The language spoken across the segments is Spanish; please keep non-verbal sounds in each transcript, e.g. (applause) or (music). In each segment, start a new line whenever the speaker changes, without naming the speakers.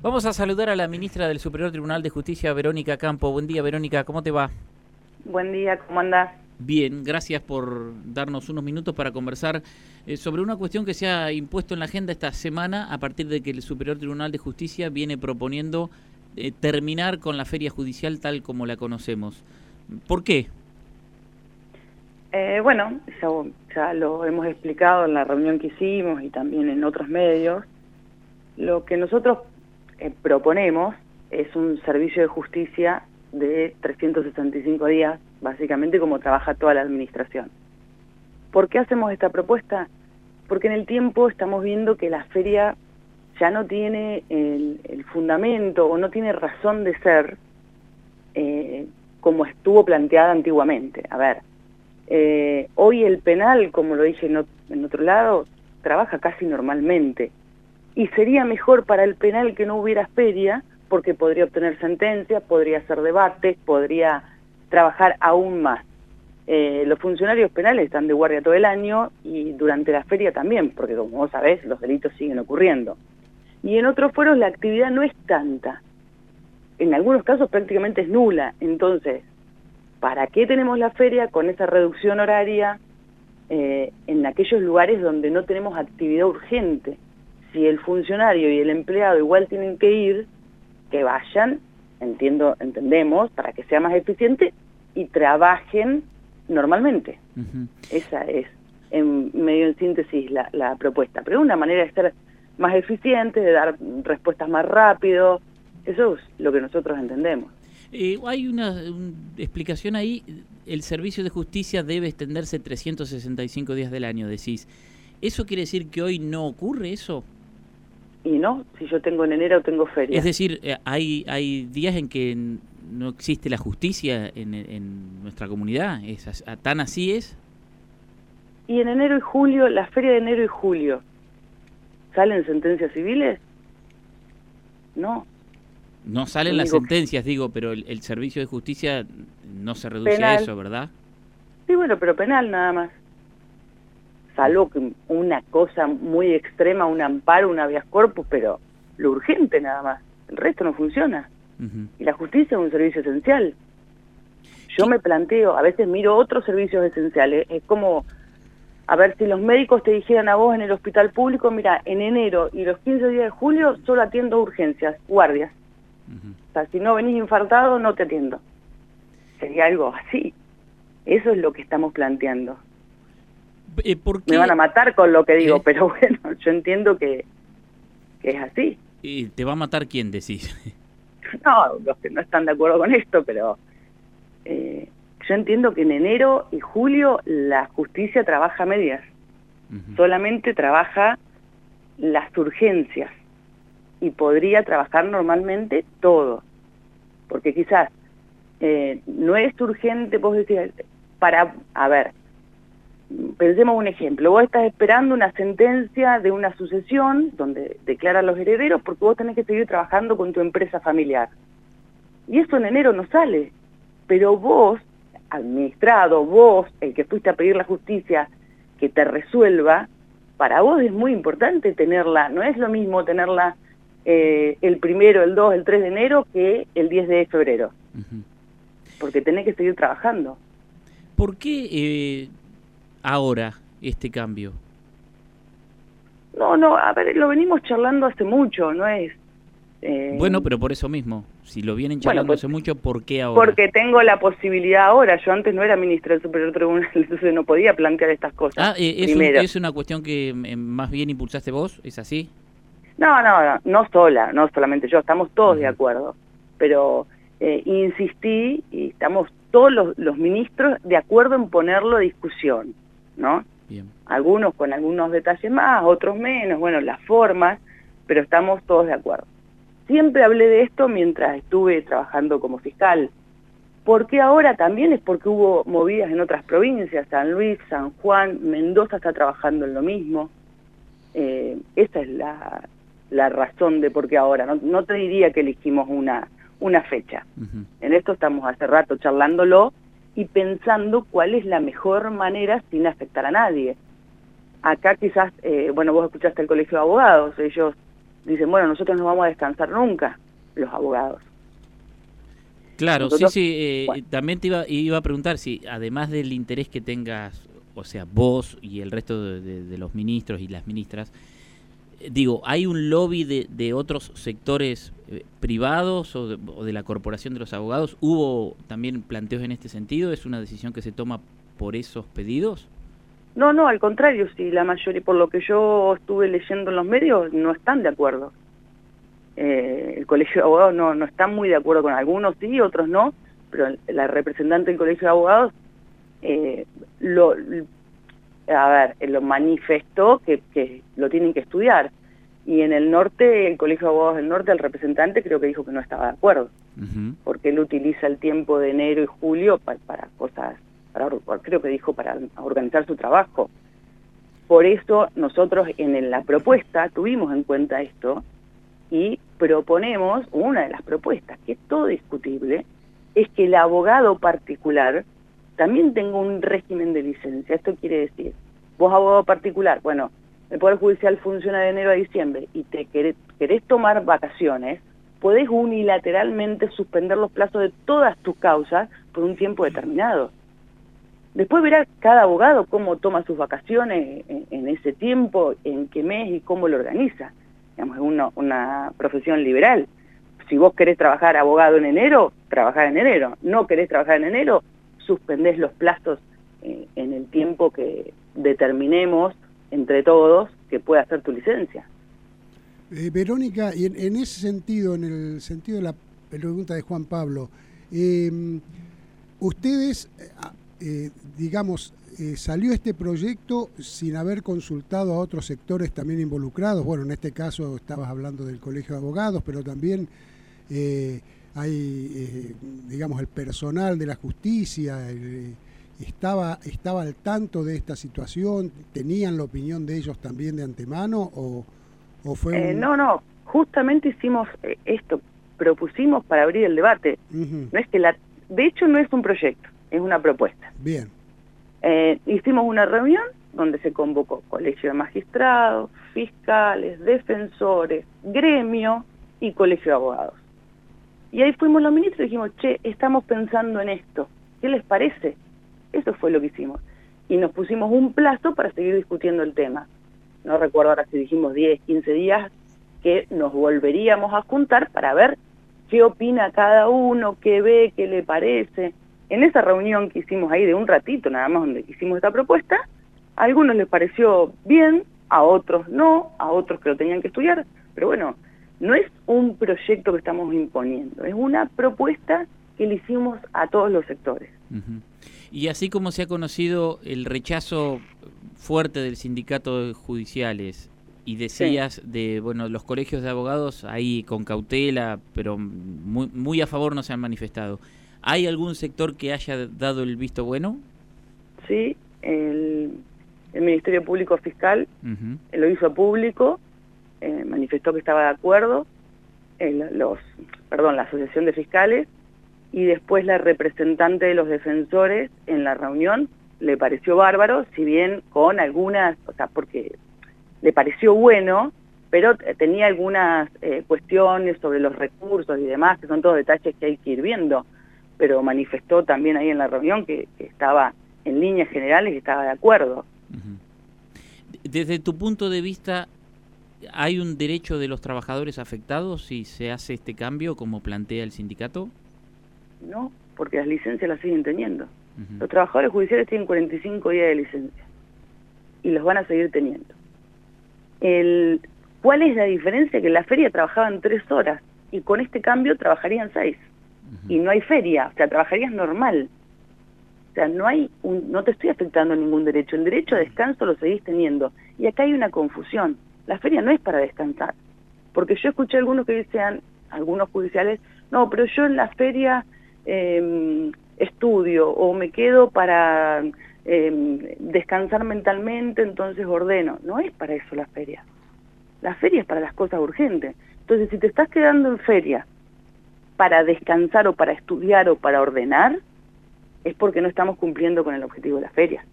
Vamos a saludar a la ministra del Superior Tribunal de Justicia, Verónica Campo. Buen día, Verónica, ¿cómo te va?
Buen día, ¿cómo andás?
Bien, gracias por darnos unos minutos para conversar eh, sobre una cuestión que se ha impuesto en la agenda esta semana a partir de que el Superior Tribunal de Justicia viene proponiendo eh, terminar con la feria judicial tal como la conocemos. ¿Por qué?
Eh, bueno, ya, ya lo hemos explicado en la reunión que hicimos y también en otros medios. Lo que nosotros eh, proponemos es un servicio de justicia de 365 días, básicamente como trabaja toda la administración. ¿Por qué hacemos esta propuesta? Porque en el tiempo estamos viendo que la feria ya no tiene el, fundamento o no tiene razón de ser eh, como estuvo planteada antiguamente. A ver, eh, hoy el penal, como lo dije en otro lado, trabaja casi normalmente y sería mejor para el penal que no hubiera feria porque podría obtener sentencia, podría hacer debates, podría trabajar aún más. Eh, los funcionarios penales están de guardia todo el año y durante la feria también, porque como vos sabés, los delitos siguen ocurriendo. Y en otros foros la actividad no es tanta. En algunos casos prácticamente es nula. Entonces, ¿para qué tenemos la feria con esa reducción horaria eh, en aquellos lugares donde no tenemos actividad urgente? Si el funcionario y el empleado igual tienen que ir, que vayan, entiendo, entendemos, para que sea más eficiente y trabajen normalmente. Esa es, en medio en síntesis, la, la propuesta. Pero una manera de ser más eficiente, de dar respuestas más rápido, eso es lo que nosotros entendemos.
Eh, hay una, explicación ahí, el servicio de justicia debe extenderse 365 días del año, decís. ¿Eso quiere decir que hoy no ocurre eso?
Y no, si yo tengo en enero tengo feria.
Es decir, eh, hay, hay días en que no existe la justicia en, en nuestra comunidad, ¿Es, ¿tan así es?
Y en enero y julio, la feria de enero y julio, ¿salen sentencias civiles? No.
No salen las sentencias, digo, pero el, servicio de justicia no se reduce a eso, ¿verdad?
Sí, bueno, pero penal nada más salvo que una cosa muy extrema, un amparo, un habeas corpus, pero lo urgente nada más. El resto no funciona. Y la justicia es un servicio esencial. Yo me planteo, a veces miro otros servicios esenciales, es como, a ver, si los médicos te dijeran a vos en el hospital público, mira, en enero y los 15 días de julio solo atiendo urgencias, guardias. O sea, si no venís infartado, no te atiendo. Sería algo así. Eso es lo que estamos planteando.
Eh,
Me van a matar con lo que digo, ¿Eh? pero (laughs) bueno, yo entiendo que, es así.
¿Y te va a matar quién decís? (laughs)
No, los que no están de acuerdo con esto, pero eh, yo entiendo que en enero y julio la justicia trabaja a medias. Solamente trabaja las urgencias y podría trabajar normalmente todo. Porque quizás no es urgente, vos decís, para, a ver, pensemos un ejemplo, vos estás esperando una sentencia de una sucesión donde declaran los herederos porque vos tenés que seguir trabajando con tu empresa familiar. Y eso en enero no sale, pero vos, administrado, vos, el que fuiste a pedir la justicia que te resuelva, para vos es muy importante tenerla, no es lo mismo tenerla eh, el primero, el 2, el 3 de enero que el 10 de febrero, porque tenés que seguir trabajando.
¿Por qué eh, ahora este cambio?
No, no, a ver, lo venimos charlando hace mucho, no es...
Eh, bueno, pero por eso mismo, si lo vienen charlando pues, hace mucho, ¿por qué ahora?
Porque tengo la posibilidad ahora, yo antes no era ministra del Superior Tribunal, (laughs) entonces no podía plantear estas cosas.
Ah, eh, es, una cuestión que eh, más bien impulsaste vos, ¿es así?
No, no, no, no sola, no solamente yo, estamos todos de acuerdo, pero insistí y estamos todos los, los ministros de acuerdo en ponerlo a discusión. ¿No? Algunos con algunos detalles más, otros menos, bueno, las formas, pero estamos todos de acuerdo. Siempre hablé de esto mientras estuve trabajando como fiscal. ¿Por qué ahora? También es porque hubo movidas en otras provincias, San Luis, San Juan, Mendoza está trabajando en lo mismo. Eh, esa es la, la, razón de por qué ahora. No, no te diría que elegimos una, una fecha. En esto estamos hace rato charlándolo y pensando cuál es la mejor manera sin afectar a nadie. Acá quizás, eh, bueno, vos escuchaste el Colegio de Abogados, ellos dicen, bueno, nosotros no vamos a descansar nunca, los abogados.
Claro, sí, sí, eh, también te iba, iba a preguntar si además del interés que tengas, o sea, vos y el resto de, los ministros y las ministras, digo, ¿hay un lobby de, de otros sectores eh, privados o de, o de, la corporación de los abogados? ¿Hubo también planteos en este sentido? ¿Es una decisión que se toma por esos pedidos?
No, no, al contrario, si la mayoría, por lo que yo estuve leyendo en los medios, no están de acuerdo. Eh, el Colegio de Abogados no, no está muy de acuerdo con algunos, sí, otros no, pero la representante del Colegio de Abogados eh, lo, a ver, lo manifestó que, que lo tienen que estudiar. Y en el norte, el Colegio de Abogados del Norte, el representante creo que dijo que no estaba de acuerdo, porque él utiliza el tiempo de enero y julio para, para cosas, para, creo que dijo para organizar su trabajo. Por eso nosotros en la propuesta tuvimos en cuenta esto y proponemos, una de las propuestas, que es todo discutible, es que el abogado particular también tenga un régimen de licencia. Esto quiere decir, vos abogado particular, bueno, el Poder Judicial funciona de enero a diciembre y te querés, tomar vacaciones, podés unilateralmente suspender los plazos de todas tus causas por un tiempo determinado. Después verá cada abogado cómo toma sus vacaciones en, en ese tiempo, en qué mes y cómo lo organiza digamos, es una, una profesión liberal. Si vos querés trabajar abogado en enero, trabajá en enero. No querés trabajar en enero, suspendés los plazos eh, en el tiempo que determinemos entre todos que pueda hacer tu licencia.
Eh, Verónica, y en, ese sentido, en el sentido de la pregunta de Juan Pablo, eh, ustedes, digamos, eh, salió este proyecto sin haber consultado a otros sectores también involucrados. Bueno, en este caso estabas hablando del Colegio de Abogados, pero también hay, eh, digamos, el personal de la justicia. estaba, ¿Estaba al tanto de esta situación? ¿Tenían la opinión de ellos también de antemano? ¿O, fue
No, no, justamente hicimos esto, propusimos para abrir el debate. No es que la, de hecho no es un proyecto, es una propuesta.
Bien.
Eh, hicimos una reunión donde se convocó colegio de magistrados, fiscales, defensores, gremio y colegio de abogados. Y ahí fuimos los ministros y dijimos, che, estamos pensando en esto, ¿qué les parece? Eso fue lo que hicimos. Y nos pusimos un plazo para seguir discutiendo el tema. No recuerdo ahora si dijimos 10, 15 días, que nos volveríamos a juntar para ver qué opina cada uno, qué ve, qué le parece. En esa reunión que hicimos ahí de un ratito nada más donde hicimos esta propuesta, a algunos les pareció bien, a otros no, a otros que lo tenían que estudiar, pero bueno, no es un proyecto que estamos imponiendo, es una propuesta que le hicimos a todos los sectores.
Y así como se ha conocido el rechazo fuerte del sindicato de judiciales y decías de bueno los colegios de abogados ahí con cautela, pero muy, muy a favor no se han manifestado. ¿Hay algún sector que haya dado el visto bueno?
Sí, el, Ministerio Público Fiscal lo hizo público, eh, manifestó que estaba de acuerdo, los, perdón, la Asociación de Fiscales, y después la representante de los defensores en la reunión le pareció bárbaro, si bien con algunas, o sea, porque le pareció bueno, pero tenía algunas eh, cuestiones sobre los recursos y demás, que son todos detalles que hay que ir viendo pero manifestó también ahí en la reunión que, estaba en líneas generales y estaba de acuerdo.
Desde tu punto de vista, ¿hay un derecho de los trabajadores afectados si se hace este cambio como plantea el sindicato?
No, porque las licencias las siguen teniendo. Los trabajadores judiciales tienen 45 días de licencia y los van a seguir teniendo. El, ¿Cuál es la diferencia? Que en la feria trabajaban tres horas y con este cambio trabajarían seis y no hay feria, o sea, trabajarías normal. O sea, no hay un, no te estoy afectando ningún derecho, el derecho a descanso lo seguís teniendo. Y acá hay una confusión, la feria no es para descansar, porque yo escuché algunos que decían, algunos judiciales, no, pero yo en la feria eh, estudio o me quedo para eh, descansar mentalmente, entonces ordeno. No es para eso la feria. La feria es para las cosas urgentes. Entonces, si te estás quedando en feria para descansar o para estudiar o para ordenar, es porque no estamos cumpliendo con el objetivo de la feria.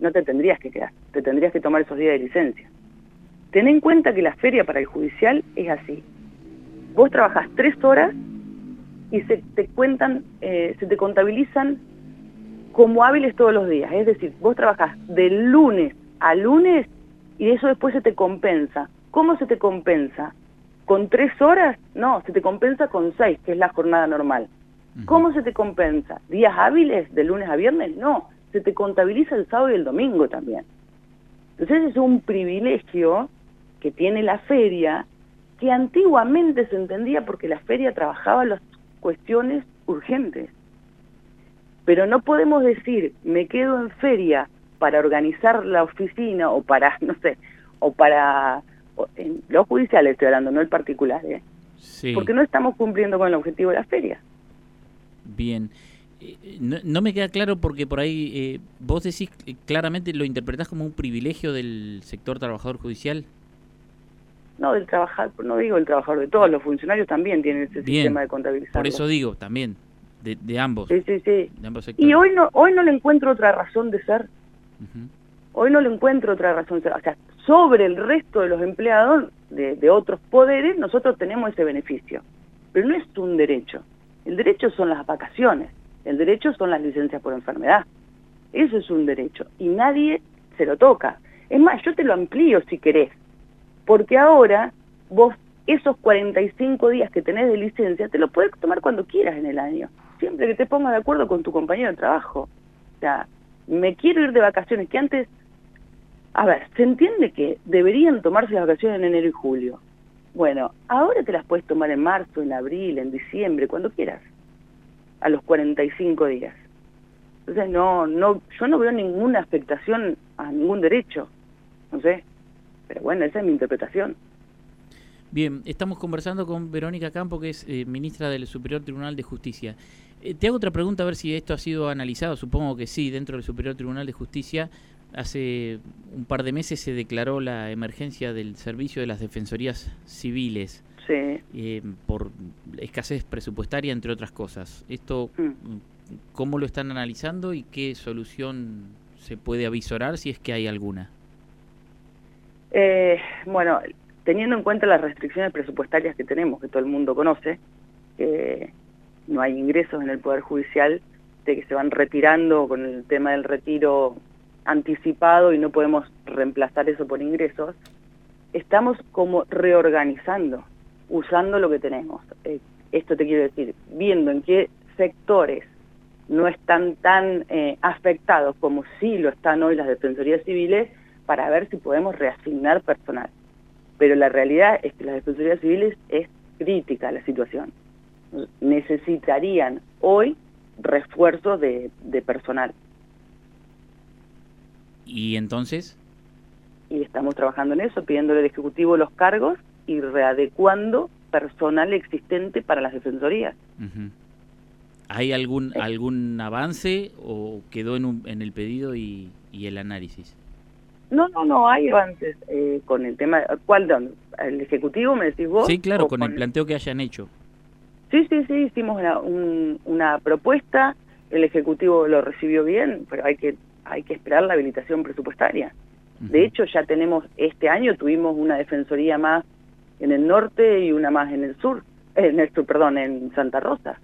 No te tendrías que quedar, te tendrías que tomar esos días de licencia. Ten en cuenta que la feria para el judicial es así. Vos trabajás tres horas y se te cuentan, eh, se te contabilizan como hábiles todos los días. Es decir, vos trabajás de lunes a lunes y eso después se te compensa. ¿Cómo se te compensa? ¿Con tres horas? No, se te compensa con seis, que es la jornada normal. ¿Cómo se te compensa? ¿Días hábiles de lunes a viernes? No, se te contabiliza el sábado y el domingo también. Entonces es un privilegio que tiene la feria, que antiguamente se entendía porque la feria trabajaba las cuestiones urgentes. Pero no podemos decir, me quedo en feria para organizar la oficina o para, (laughs) no sé, o para en los judiciales estoy hablando, no el particular, ¿eh? porque no estamos cumpliendo con el objetivo de la feria.
Bien. Eh, no, me queda claro porque por ahí eh, vos decís claramente, ¿lo interpretás como un privilegio del sector trabajador judicial?
No, del trabajador, no digo el trabajador, de todos los funcionarios también tienen ese sistema de contabilizar.
Por eso digo, también, de, ambos.
Sí, sí, sí. Y hoy no, hoy no le encuentro otra razón de ser. Hoy no le encuentro otra razón de ser. O sea, sobre el resto de los empleados de, de otros poderes, nosotros tenemos ese beneficio. Pero no es un derecho. El derecho son las vacaciones, el derecho son las licencias por enfermedad. Eso es un derecho y nadie se lo toca. Es más, yo te lo amplío si querés, porque ahora vos esos 45 días que tenés de licencia te lo puedes tomar cuando quieras en el año, siempre que te pongas de acuerdo con tu compañero de trabajo. O sea, me quiero ir de vacaciones, que antes, a ver, se entiende que deberían tomarse las vacaciones en enero y julio, bueno, ahora te las puedes tomar en marzo, en abril, en diciembre, cuando quieras, a los 45 días. Entonces no, no, yo no veo ninguna afectación a ningún derecho, no sé, pero bueno, esa es mi interpretación.
Bien, estamos conversando con Verónica Campo, que es eh, ministra del Superior Tribunal de Justicia. Eh, te hago otra pregunta a ver si esto ha sido analizado, supongo que sí, dentro del Superior Tribunal de Justicia hace un par de meses se declaró la emergencia del servicio de las defensorías civiles eh, por escasez presupuestaria, entre otras cosas. ¿Esto mm. cómo lo están analizando y qué solución se puede avisorar si es que hay alguna?
Eh, bueno, teniendo en cuenta las restricciones presupuestarias que tenemos, que todo el mundo conoce, que no hay ingresos en el Poder Judicial, de que se van retirando con el tema del retiro anticipado y no podemos reemplazar eso por ingresos, estamos como reorganizando, usando lo que tenemos. Eh, esto te quiero decir, viendo en qué sectores no están tan eh, afectados como sí lo están hoy las defensorías civiles para ver si podemos reasignar personal. Pero la realidad es que las defensorías civiles es crítica la situación. Necesitarían hoy refuerzos de personal.
¿Y entonces?
Y estamos trabajando en eso, pidiéndole al Ejecutivo los cargos y readecuando personal existente para las defensorías.
¿Hay algún eh. algún avance o quedó en, en el pedido y, el análisis?
No, no, no, hay avances eh, con el tema. ¿Cuál? ¿El Ejecutivo me decís vos?
Sí, claro, con, el planteo que hayan hecho.
Sí, sí, sí, hicimos una, una propuesta, el Ejecutivo lo recibió bien, pero hay que hay que esperar la habilitación presupuestaria. De hecho, ya tenemos, este año tuvimos una defensoría más en el norte y una más en el sur, (laughs) en el sur, perdón, en Santa Rosa.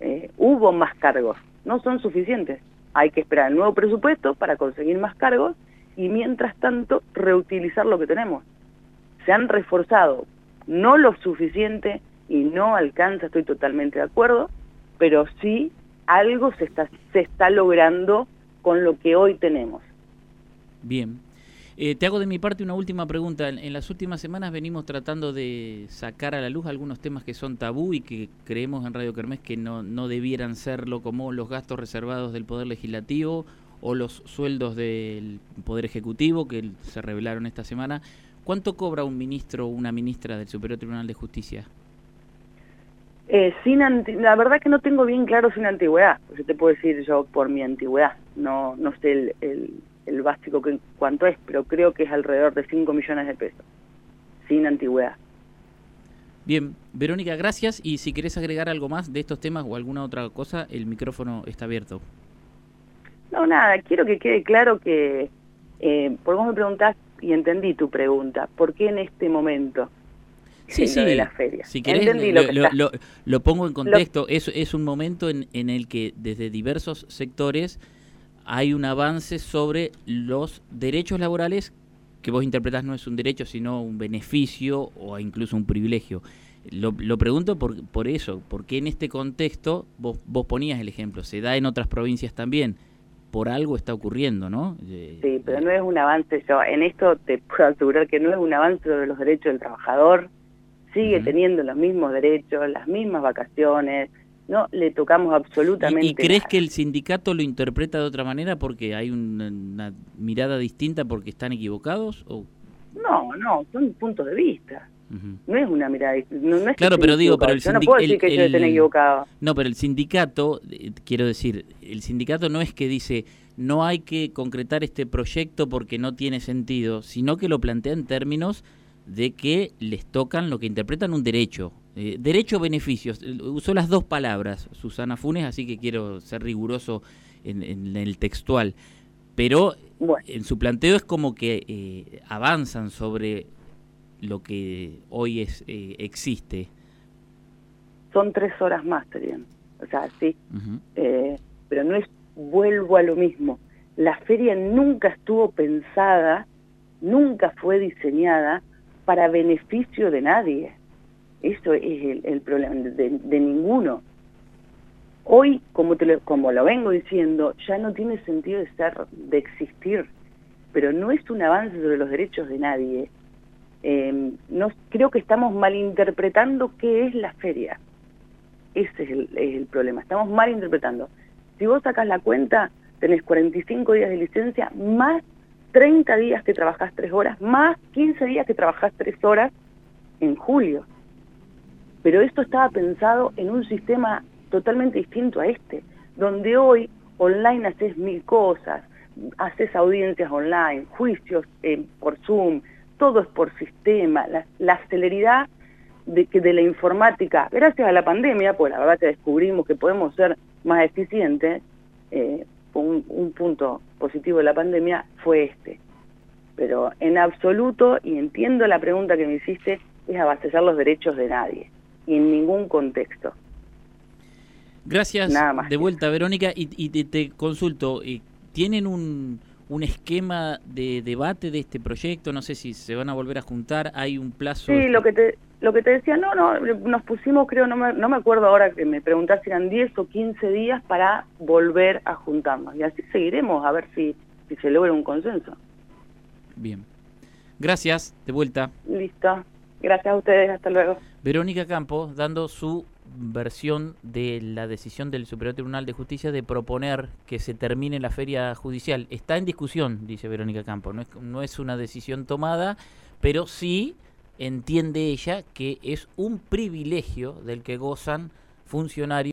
Eh, hubo más cargos, no son suficientes. Hay que esperar el nuevo presupuesto para conseguir más cargos y mientras tanto reutilizar lo que tenemos. Se han reforzado, no lo suficiente y no alcanza, estoy totalmente de acuerdo, pero sí algo se está, se está logrando con lo que hoy tenemos.
Bien. Eh, te hago de mi parte una última pregunta. En, las últimas semanas venimos tratando de sacar a la luz algunos temas que son tabú y que creemos en Radio Kermés que no, no debieran serlo, como los gastos reservados del Poder Legislativo o los sueldos del Poder Ejecutivo que se revelaron esta semana. ¿Cuánto cobra un ministro o una ministra del Superior Tribunal de Justicia?
Eh, sin la verdad que no tengo bien claro sin antigüedad, yo te puedo decir yo por mi antigüedad, no, no sé el, el, básico que cuánto es, pero creo que es alrededor de 5 millones de pesos, sin antigüedad.
Bien, Verónica, gracias y si querés agregar algo más de estos temas o alguna otra cosa, el micrófono está abierto.
No, nada, quiero que quede claro que, eh, por vos me preguntás y entendí tu pregunta. ¿Por qué en este momento?
Sí, sí, de la feria. Si querés, lo, lo, pongo en contexto. Es, es un momento en, en el que desde diversos sectores hay un avance sobre los derechos laborales que vos interpretás no es un derecho, sino un beneficio o incluso un privilegio. Lo, lo pregunto por, por eso, porque en este contexto, vos, vos ponías el ejemplo, se da en otras provincias también, por algo está ocurriendo, ¿no?
Eh, sí, pero no es un avance, yo en esto te puedo asegurar que no es un avance sobre los derechos del trabajador, sigue teniendo los mismos derechos, las mismas vacaciones, no le tocamos absolutamente
¿Y, crees que el sindicato lo interpreta de otra manera porque hay una, mirada distinta porque están equivocados? O...
No, no, son puntos de vista. No es una mirada, no, es
Claro, pero digo, pero el
sindicato... no puedo decir que yo estén equivocado.
No, pero el sindicato, eh, quiero decir, el sindicato no es que dice no hay que concretar este proyecto porque no tiene sentido, sino que lo plantea en términos de que les tocan lo que interpretan un derecho. Eh, derecho-beneficios. Usó las dos palabras, Susana Funes, así que quiero ser riguroso en, el textual. Pero en su planteo es como que eh, avanzan sobre lo que hoy es eh, existe.
Son tres horas más, serían. O sea, sí. pero no es, vuelvo a lo mismo. La feria nunca estuvo pensada, nunca fue diseñada para beneficio de nadie. Eso es el, problema de, ninguno. Hoy, como, te lo, como lo vengo diciendo, ya no tiene sentido de ser, de existir, pero no es un avance sobre los derechos de nadie. Eh, no, creo que estamos malinterpretando qué es la feria. Ese es el, es el problema, estamos malinterpretando. Si vos sacas la cuenta, tenés 45 días de licencia, más 30 días que trabajás 3 horas, más 15 días que trabajás 3 horas en julio. Pero esto estaba pensado en un sistema totalmente distinto a este, donde hoy online haces mil cosas, haces audiencias online, juicios eh, por Zoom, todo es por sistema, la, celeridad de, que de la informática, gracias a la pandemia, pues la verdad que descubrimos que podemos ser más eficientes, eh, un, un punto positivo de la pandemia fue este. Pero en absoluto, y entiendo la pregunta que me hiciste, es abastecer los derechos de nadie, y en ningún contexto.
Gracias. de vuelta, Verónica. Y, te, consulto, eh, ¿tienen un, un esquema de debate de este proyecto? No sé si se van a volver a juntar. ¿Hay un plazo?
Sí, lo que te, lo que te decía, no, no, nos pusimos, creo, no me, no me acuerdo ahora que me preguntaste si eran 10 o 15 días para volver a juntarnos. Y así seguiremos a ver si, si se logra un consenso.
Bien. Gracias, de vuelta.
Listo. Gracias a ustedes, hasta luego.
Verónica Campos dando su versión de la decisión del Superior Tribunal de Justicia de proponer que se termine la feria judicial. Está en discusión, dice Verónica Campos, no es, no es una decisión tomada, pero sí entiende ella que es un privilegio del que gozan funcionarios